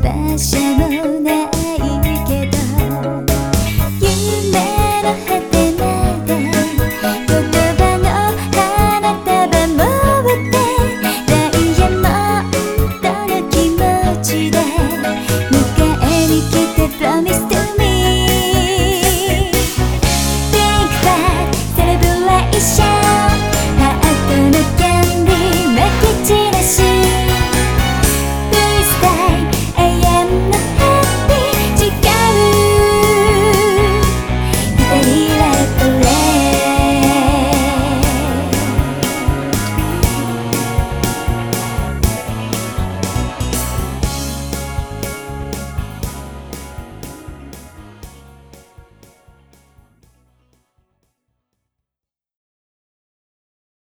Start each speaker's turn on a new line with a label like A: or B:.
A: 場所の中